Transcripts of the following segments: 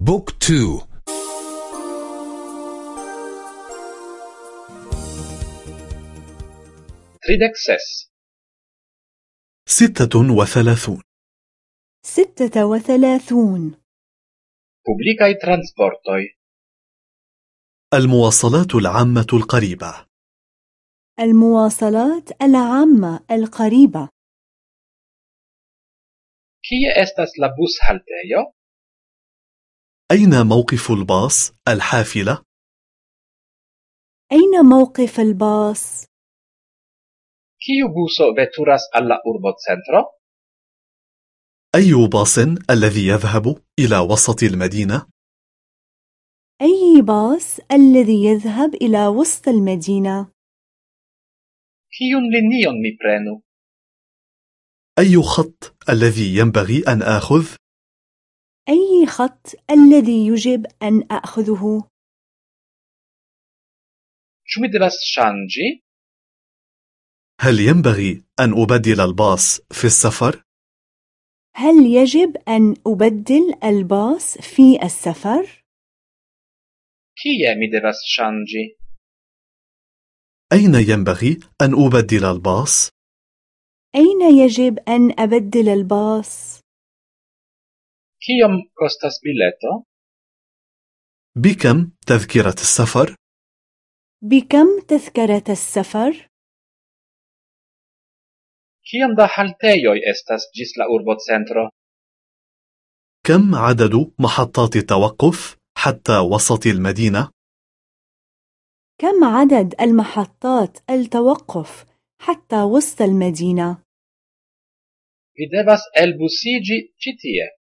book two. Tridek ses ستة وثلاثون. ستة وثلاثون. Publikaj transportoj المواصلات العامة القريبة. المواصلات العامة القريبة. Kie estas la bushaltejo أين موقف الباص الحافلة؟ أين موقف الباص؟ Kiu buso veturas al la urbocentro? أي باص الذي يذهب إلى وسط المدينة؟ أي باص الذي يذهب إلى وسط المدينة؟ Kiun linion mi prenu? أي خط الذي ينبغي أن آخذ؟ أي خط الذي يجب أن أخذه؟ شو mi devas ŝanĝi? هل ينبغي أن أبدل الباص في السفر؟ هل يجب أن أبدل الباص في السفر؟ Kie mi devas ŝanĝi? أين ينبغي أن أبدل الباص؟ أين يجب أن أبدل الباص؟ Kiom kostas bileto? بكم تذكرة السفر؟ بكم تذكرة السفر؟ Kiom da haltejoj estas ĝis la urbocentro? كم عدد محطات التوقف حتى وسط المدينة؟ كم عدد المحطات التوقف حتى وسط المدينة؟ Vi devas elbusiĝi ĉi tie.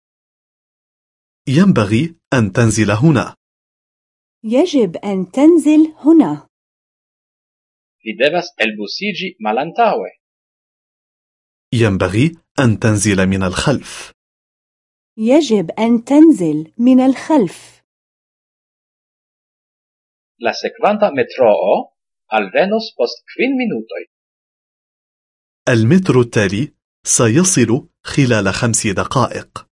ينبغي أن تنزل هنا يجب أن تنزل هنا. Vi devas elbusiĝi malantaŭe. ينبغي أن تنزل من الخلف يجب أن تنزل من الخلف. La sekvanta metroo alvenos post kvin minutoj. المترو التالي سيصل خلال خمس دقائق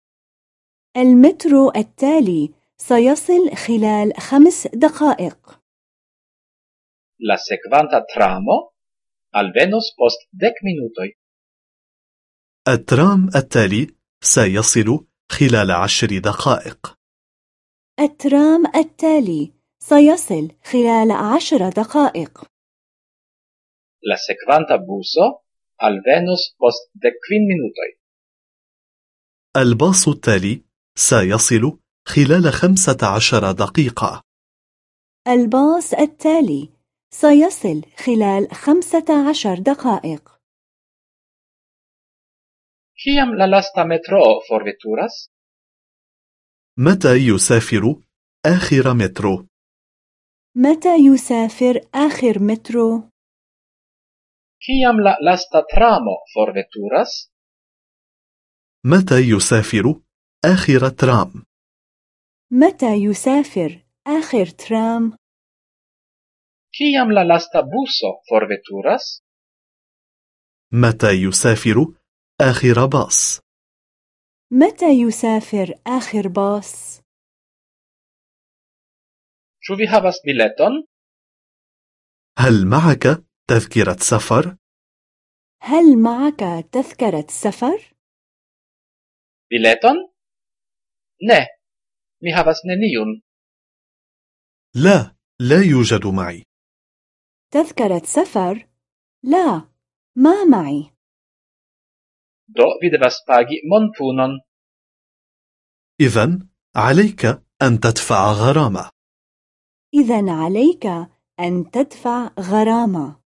المترو التالي سيصل خلال خمس دقائق. La sekvanta tramo alvenos post dek minutoj. الترام التالي سيصل خلال عشر دقائق الترام التالي سيصل خلال عشر دقائق. La sekvanta buso alvenos post dek kvin minutoj. الباص التالي سيصل خلال خمسة عشر دقيقة الباص التالي سيصل خلال خمسة عشر دقائق. Kiam la lasta metroo forveturas? متى يسافر آخر مترو؟ متى يسافر آخر مترو؟ Kiam la lasta tramo forveturas? متى يسافر آخر ترام؟ متى يسافر آخر ترام؟ Kiam la lasta buso forveturas? متى يسافر آخر باص؟ متى يسافر آخر باص؟ Ĉu vi havas bileton? هل معك تذكرة سفر؟ هل معك تذكرة سفر؟ Bileton? Ne, mi havas neniun. لا، لا يوجد معي تذكرة سفر؟ لا، ما معي. Do vi devas pagi monpunon. إذا عليك أن تدفع غرامة إذا عليك أن تدفع غرامة.